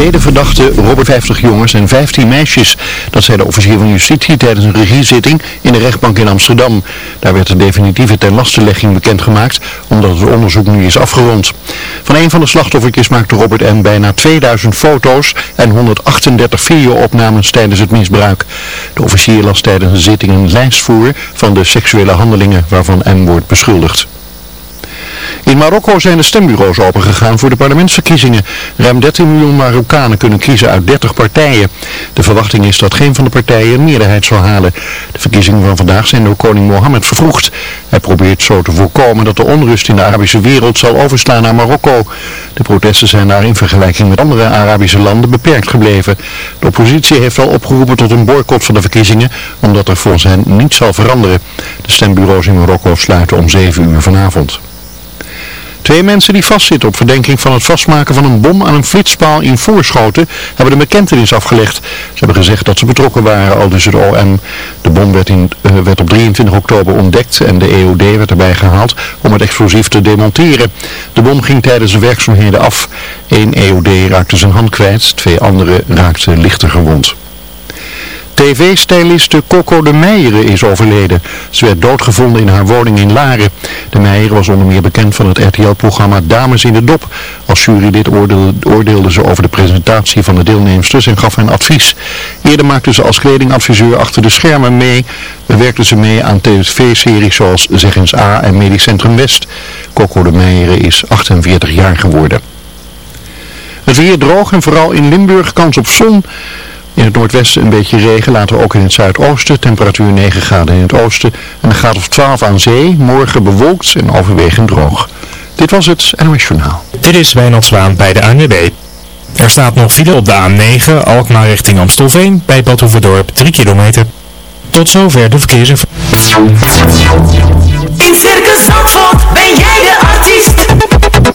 tweede verdachte robben 50 jongens en 15 meisjes. Dat zei de officier van justitie tijdens een regiezitting in de rechtbank in Amsterdam. Daar werd de definitieve tenlastelegging bekendgemaakt, omdat het onderzoek nu is afgerond. Van een van de slachtoffertjes maakte Robert M. bijna 2000 foto's en 138 video-opnames tijdens het misbruik. De officier las tijdens een zitting een lijst voor van de seksuele handelingen waarvan M. wordt beschuldigd. In Marokko zijn de stembureaus opengegaan voor de parlementsverkiezingen. Ruim 13 miljoen Marokkanen kunnen kiezen uit 30 partijen. De verwachting is dat geen van de partijen een meerderheid zal halen. De verkiezingen van vandaag zijn door koning Mohammed vervroegd. Hij probeert zo te voorkomen dat de onrust in de Arabische wereld zal overslaan naar Marokko. De protesten zijn daar in vergelijking met andere Arabische landen beperkt gebleven. De oppositie heeft al opgeroepen tot een boycott van de verkiezingen, omdat er volgens hen niets zal veranderen. De stembureaus in Marokko sluiten om 7 uur vanavond. Twee mensen die vastzitten op verdenking van het vastmaken van een bom aan een flitspaal in Voorschoten hebben de bekentenis afgelegd. Ze hebben gezegd dat ze betrokken waren, al dus het OM. De bom werd, in, uh, werd op 23 oktober ontdekt en de EOD werd erbij gehaald om het explosief te demonteren. De bom ging tijdens de werkzaamheden af. Eén EOD raakte zijn hand kwijt, twee anderen raakten lichter gewond. TV-styliste Coco de Meijeren is overleden. Ze werd doodgevonden in haar woning in Laren. De Meijeren was onder meer bekend van het RTL-programma Dames in de Dop. Als jurylid oordeelde, ze over de presentatie van de deelnemsters en gaf hen advies. Eerder maakte ze als kledingadviseur achter de schermen mee. Werkte ze mee aan tv-series zoals Zeg eens A en Medisch Centrum West. Coco de Meijeren is 48 jaar geworden. Het weer droog en vooral in Limburg kans op zon. In het noordwesten een beetje regen, later ook in het zuidoosten. Temperatuur 9 graden in het oosten en een graad of 12 aan zee. Morgen bewolkt en overwegend droog. Dit was het NOS Journaal. Dit is Wijnald Zwaan bij de ANWB. Er staat nog file op de A9, Alkmaar richting Amstelveen, bij Badhoevedorp 3 kilometer. Tot zover de verkeersinformatie. In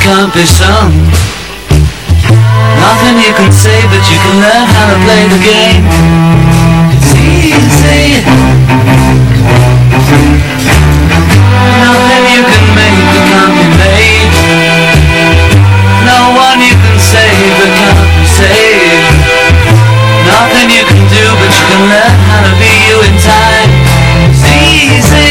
Be sung. Nothing you can say, but you can learn how to play the game. It's easy. Nothing you can make that can't be made. No one you can save that can't be saved. Nothing you can do, but you can learn how to be you in time. It's easy.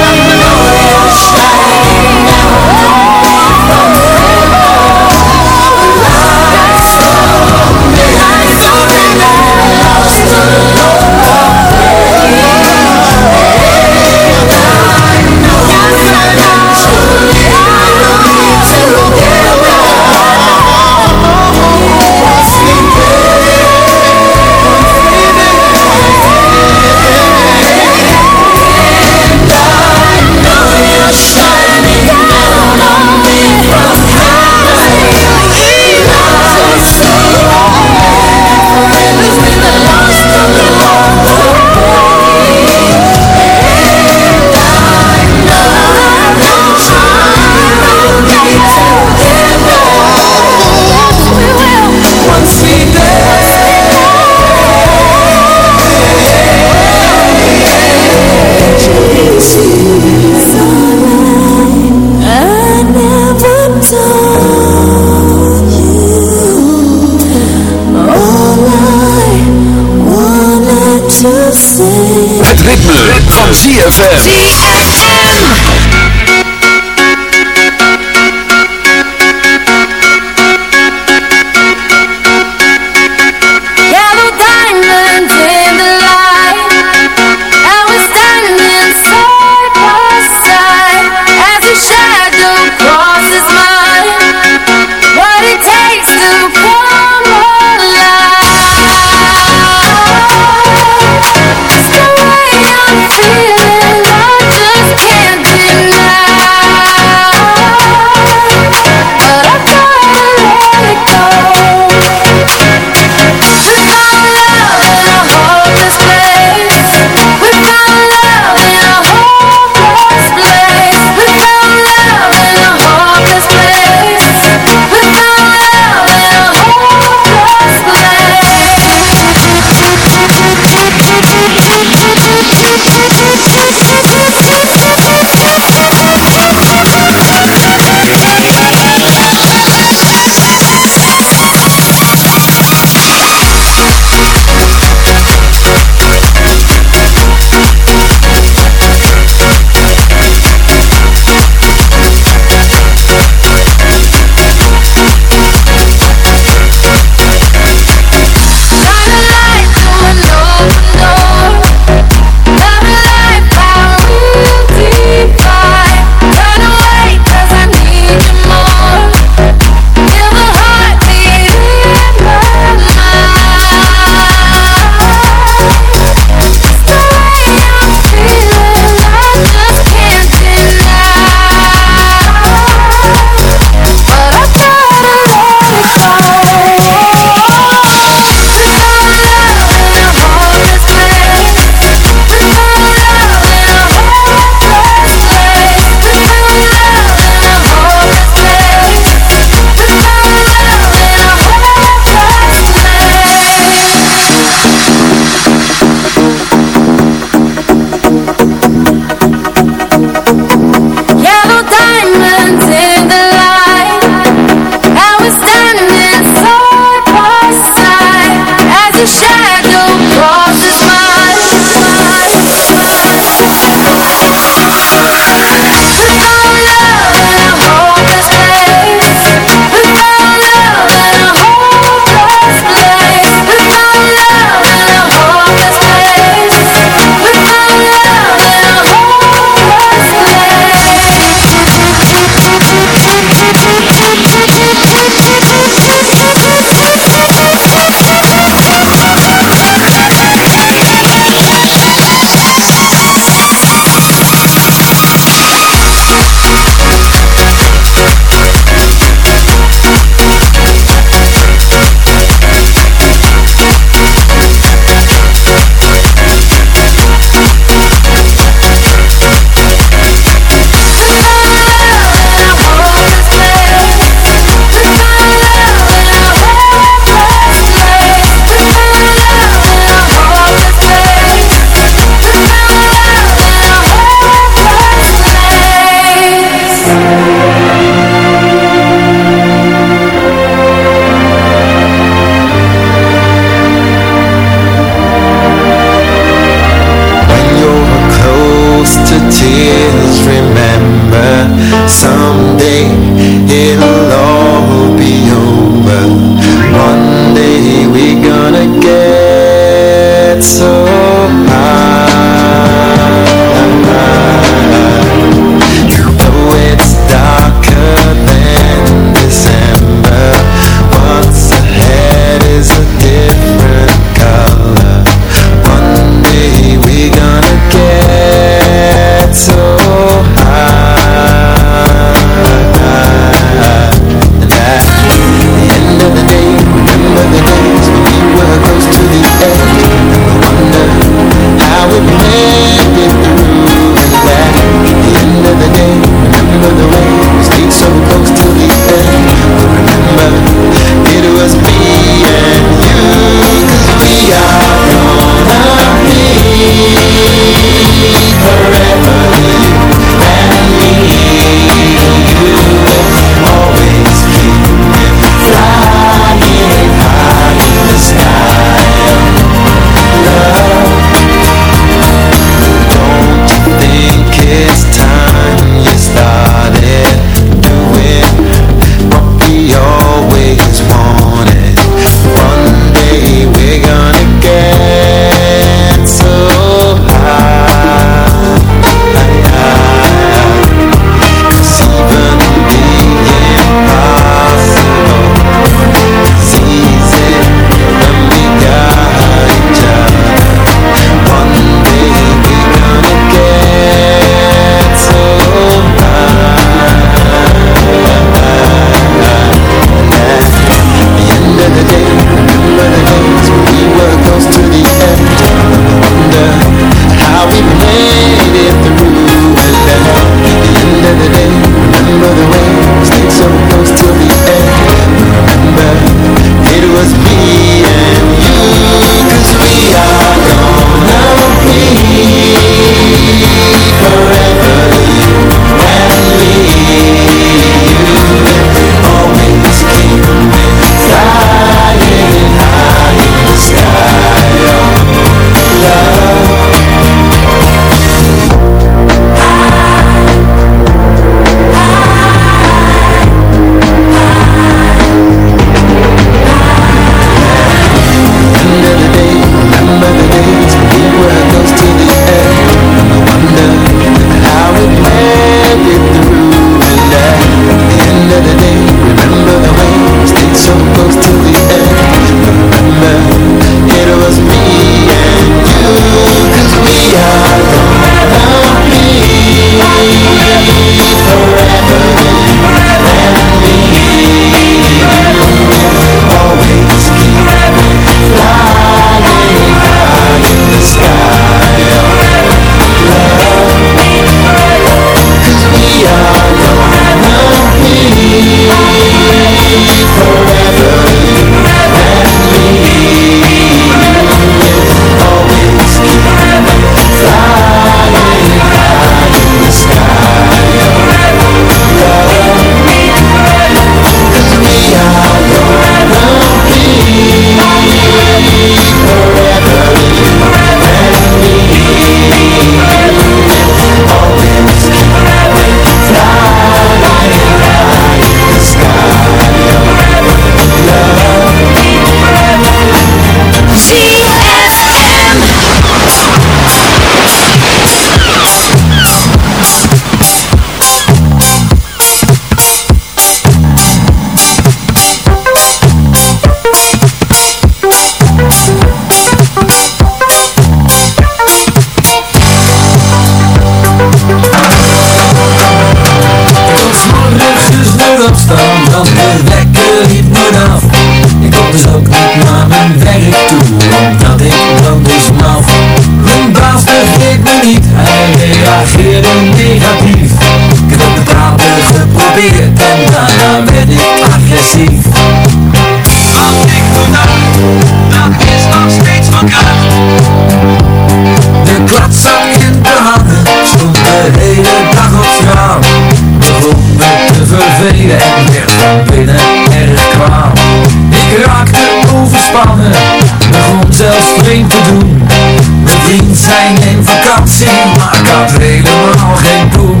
Ik had helemaal geen poen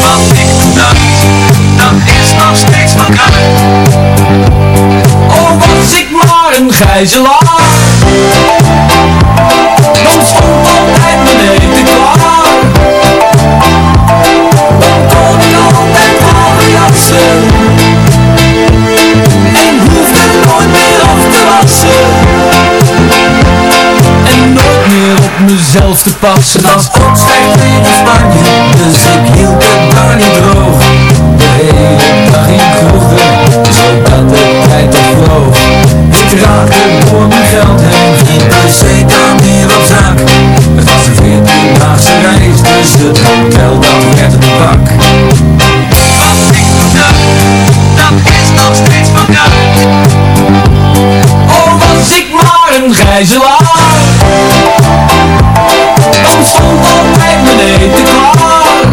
Wat ik toen dacht, dat is nog steeds van kracht Oh, was ik maar een gijzelaar te passen Als opstijgt weer in Spanje Dus ik hield het maar niet droog. De hele dag in kroegen Zodat de tijd toch vloog. Ik raakte door mijn geld heen Geen per se dan meer op zaak. Het was een veertiendaagse reis Dus het hotel dat werd een bak Wat ik toen dacht Dat is nog steeds van kracht. Oh was ik een gijzelaar dan stond altijd mijn eten klaar.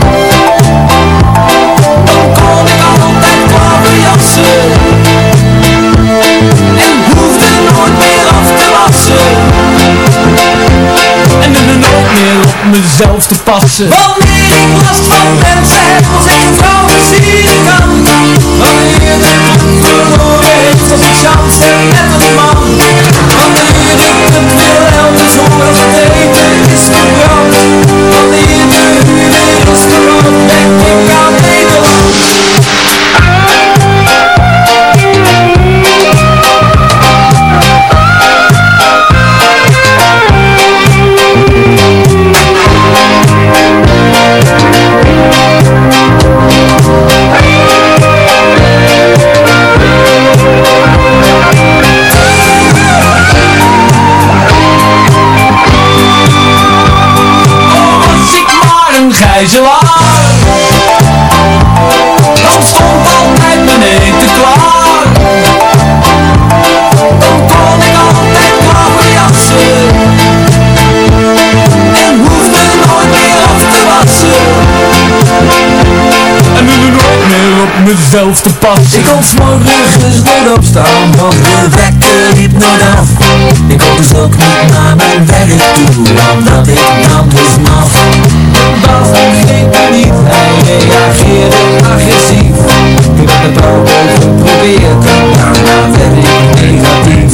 Dan kon ik altijd warme jassen En hoefde nooit meer af te wassen. En er nooit meer op mezelf te passen. Wanneer ik last van mensen heb als ik een vrouw versieren kan Wanneer de club verloren als ik chance maar een gijzelaar Dan stond altijd mijn eten klaar. Dan kon ik altijd warme jassen. En hoefde nooit meer af te wassen. En nu nooit meer op mezelf te passen Ik kon s'morgens nooit opstaan Want de wekker liep nooit af. Ik kon dus ook niet naar mijn werk toe Omdat ik nam dus maf geprobeerd. Daarna werd ik negatief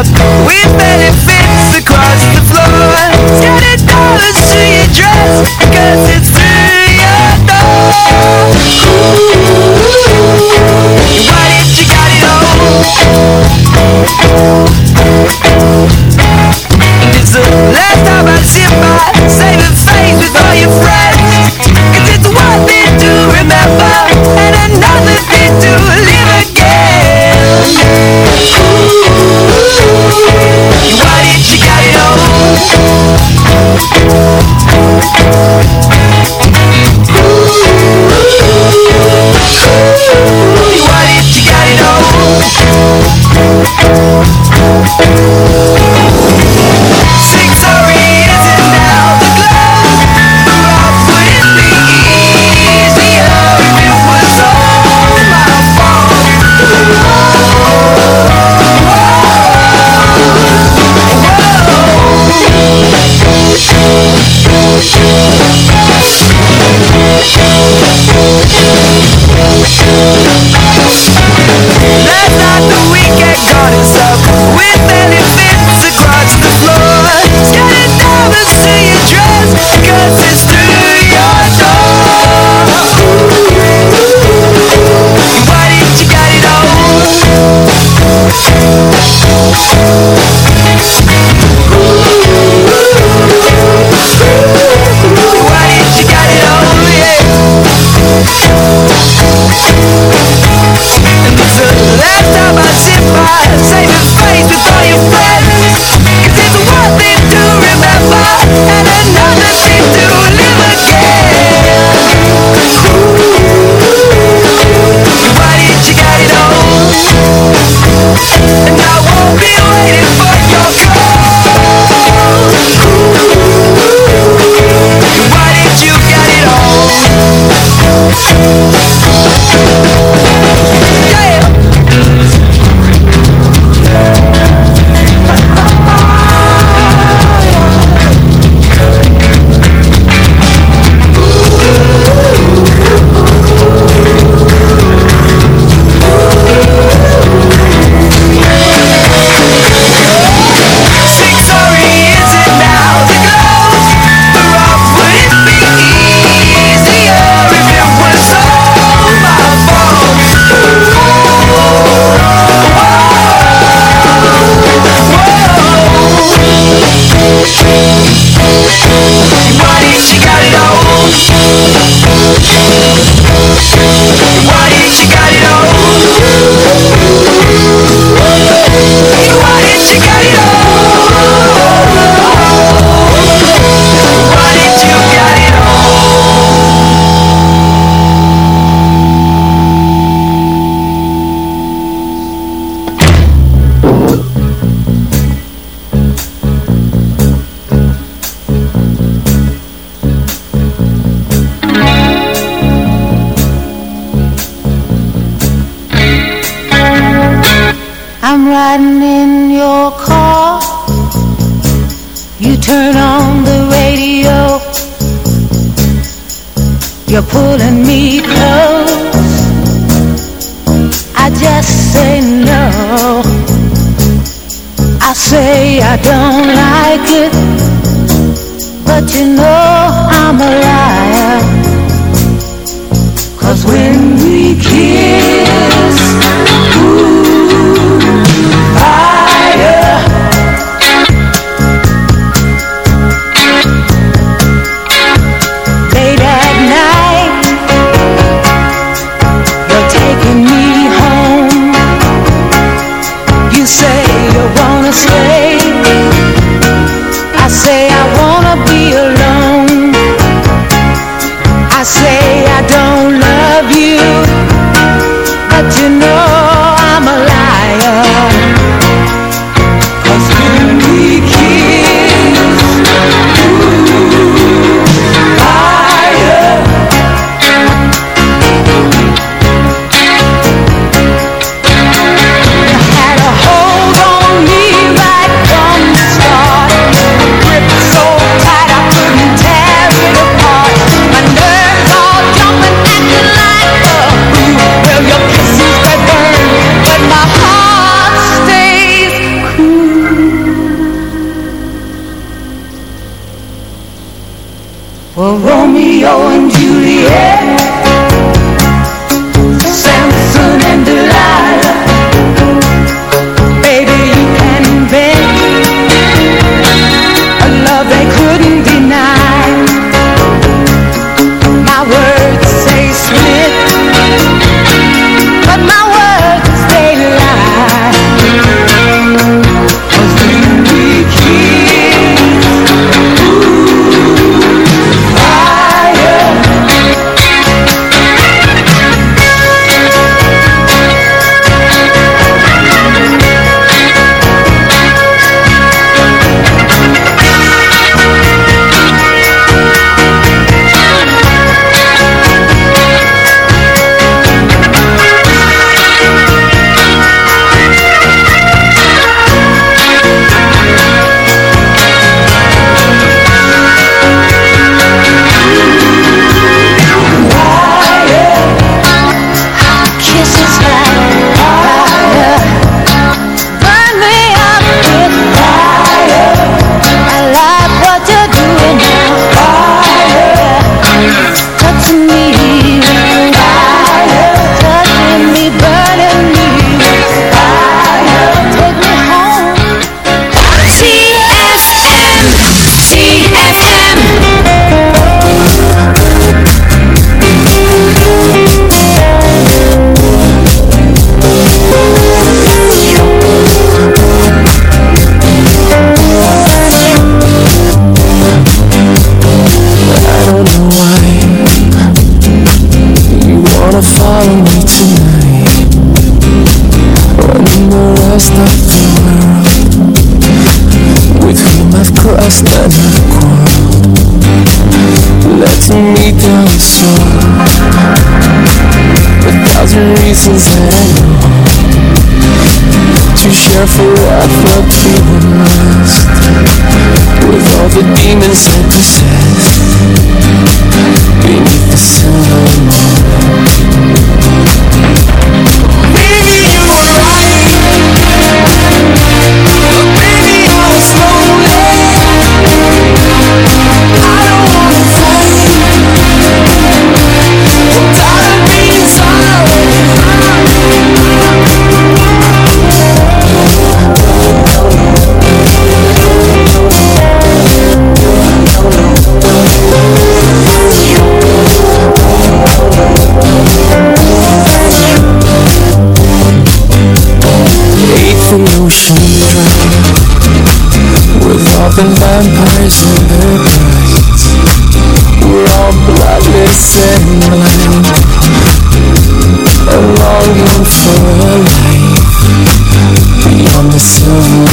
up with benefits across the floor. Scattered dollars to your dress, cause it's through your door. Ooh, why did you got it all? And It's the last time I sit my saving face with all your friends. Cause it's one thing to remember, and another thing to live again. Ooh. What if you gotta? Last night the weekend with benefits across the floor. Dollars to your dress, your door. Why did you get it all? sempre and vampires in their brides We're all bloodless and blind And longing for a life. Beyond the silver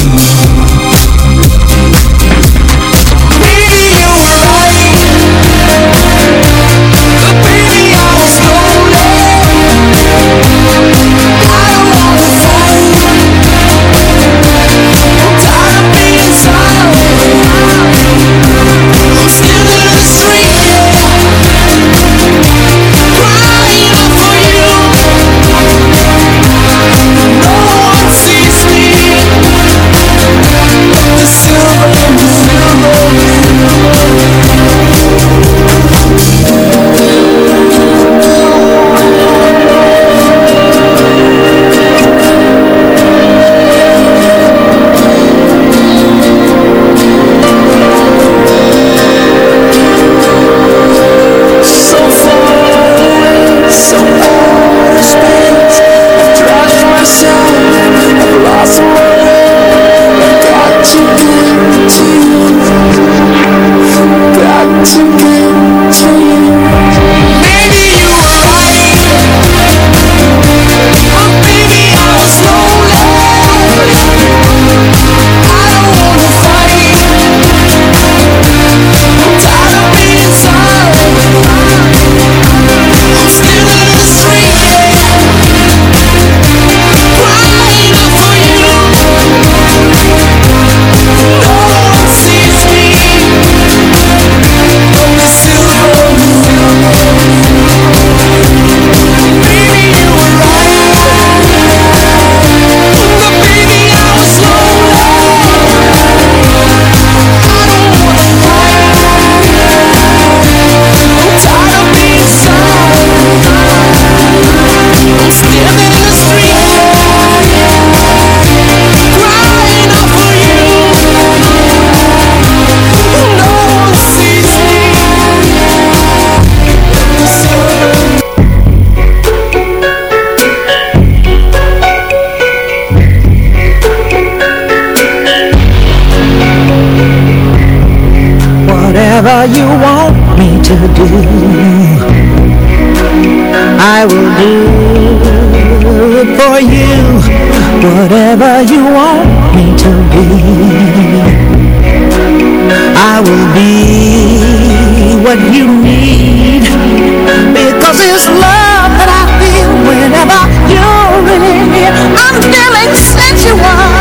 Whatever you want me to do I will do it for you Whatever you want me to be I will be what you need Because it's love that I feel Whenever you're in here I'm feeling sensual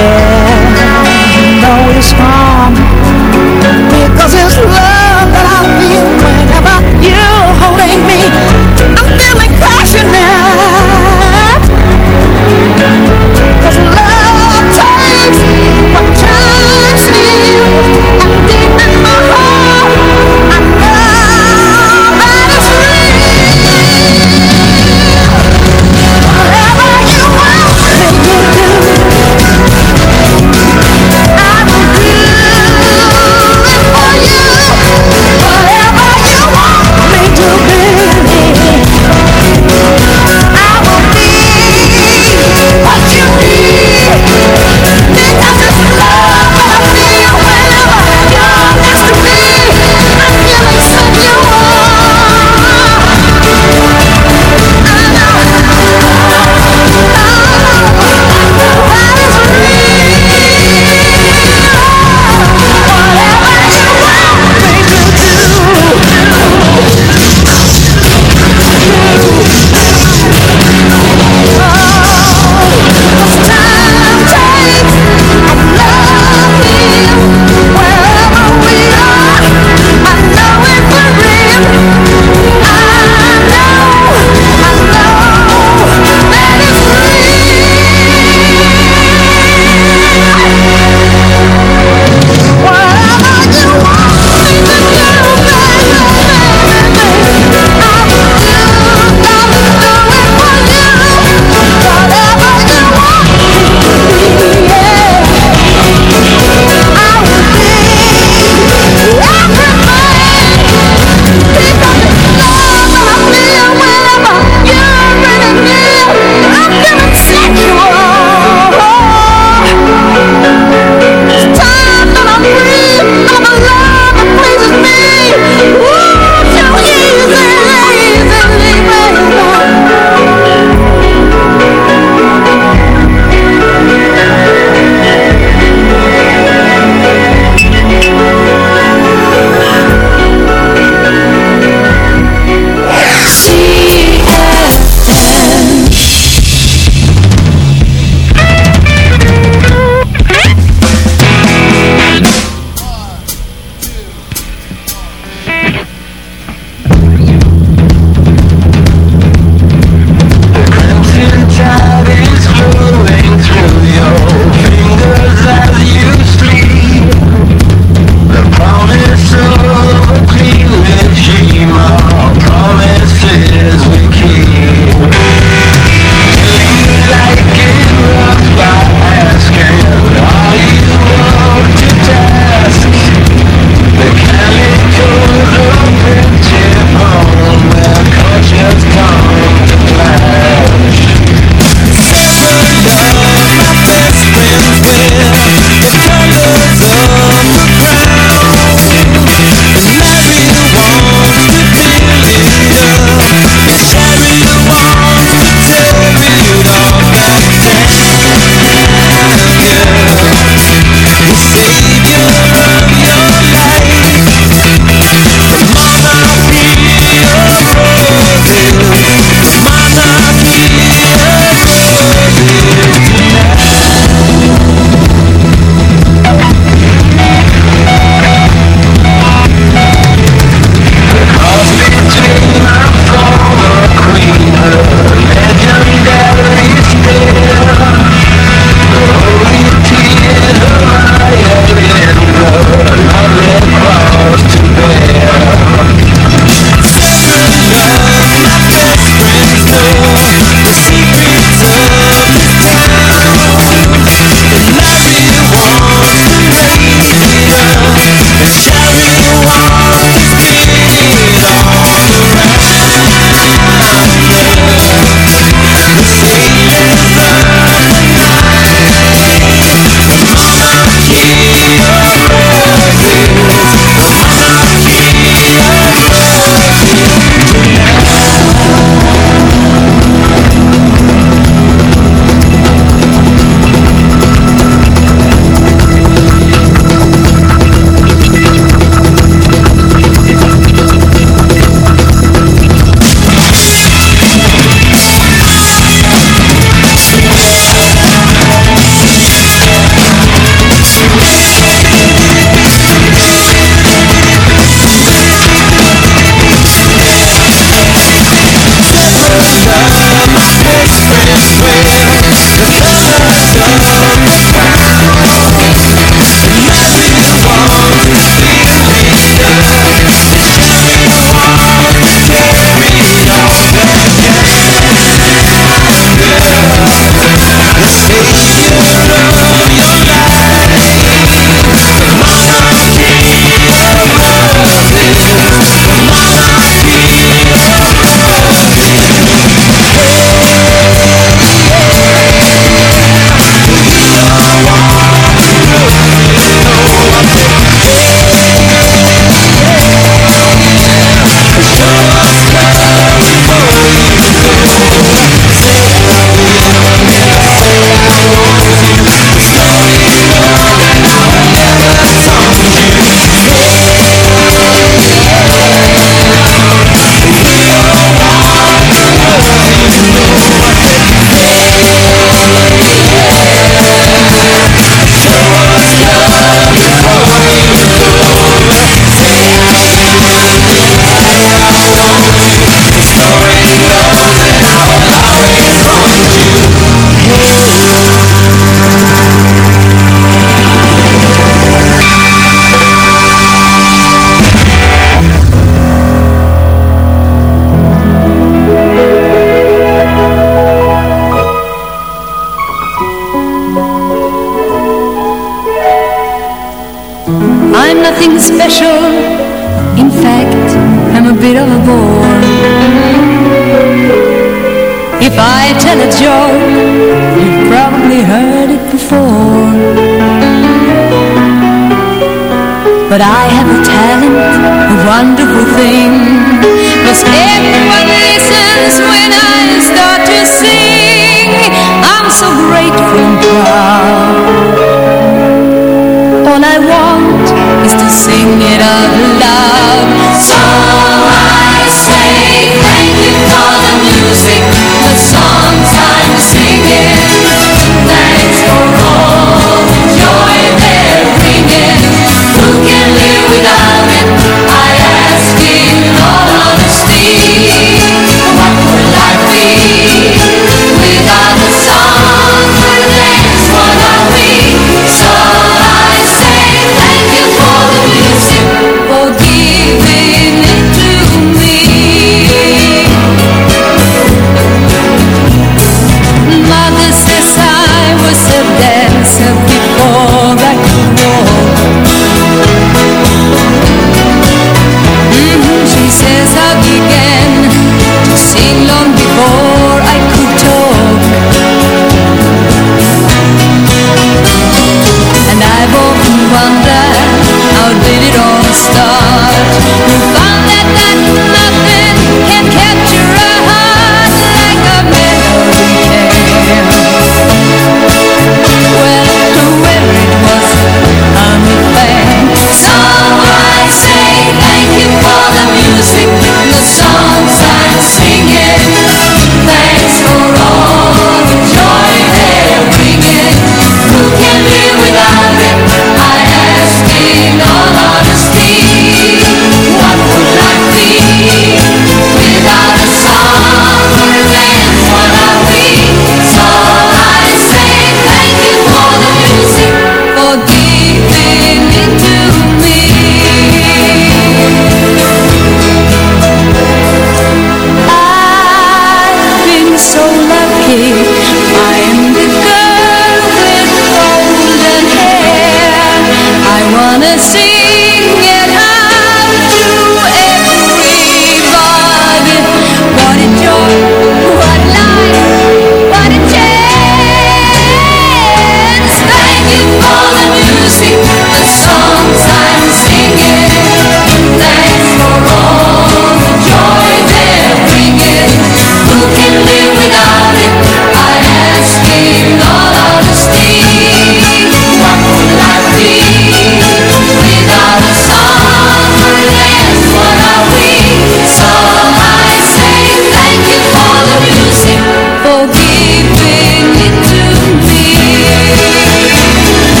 yeah, you it's fine.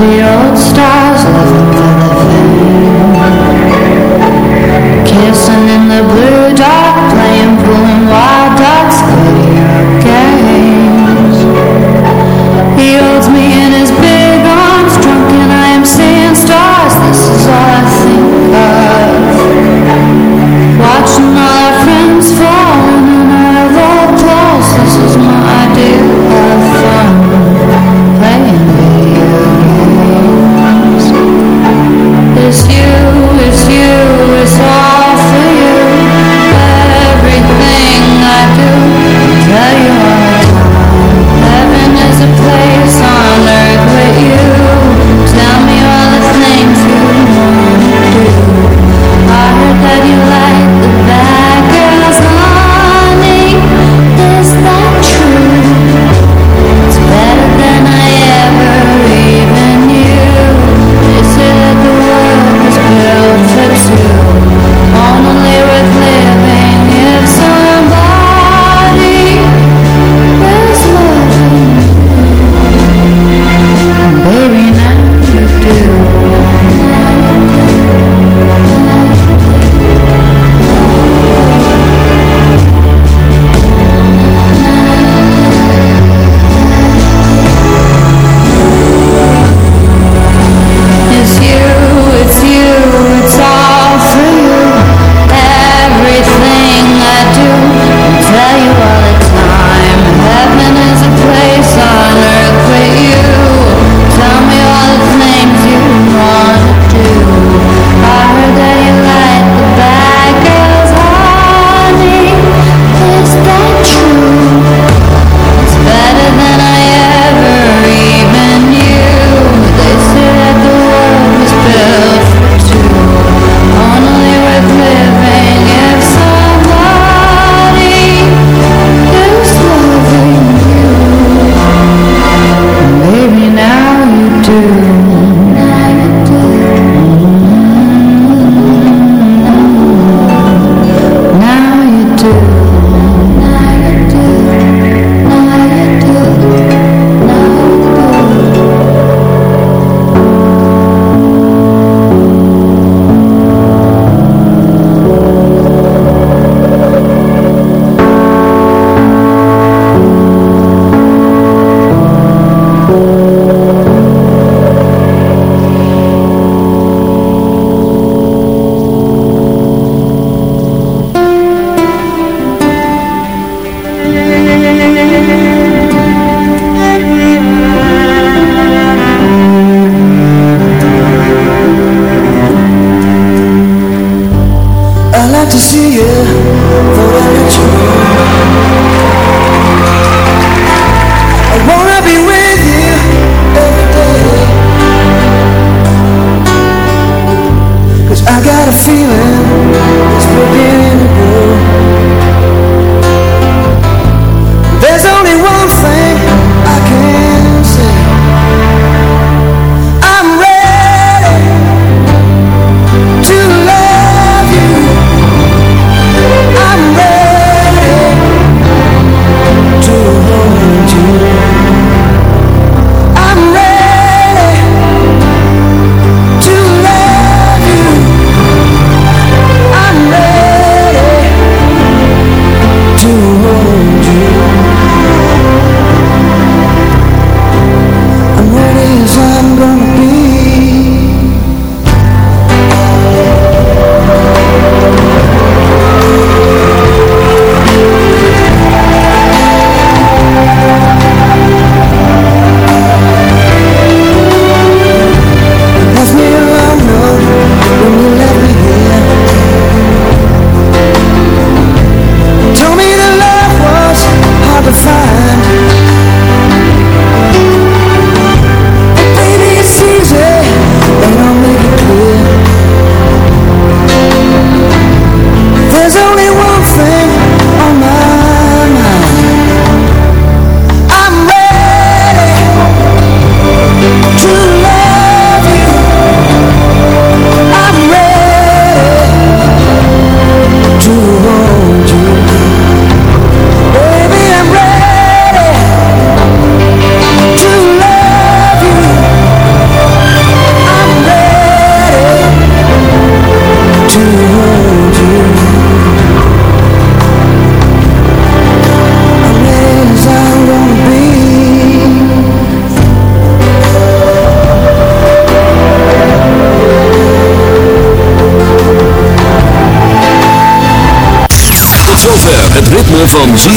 the.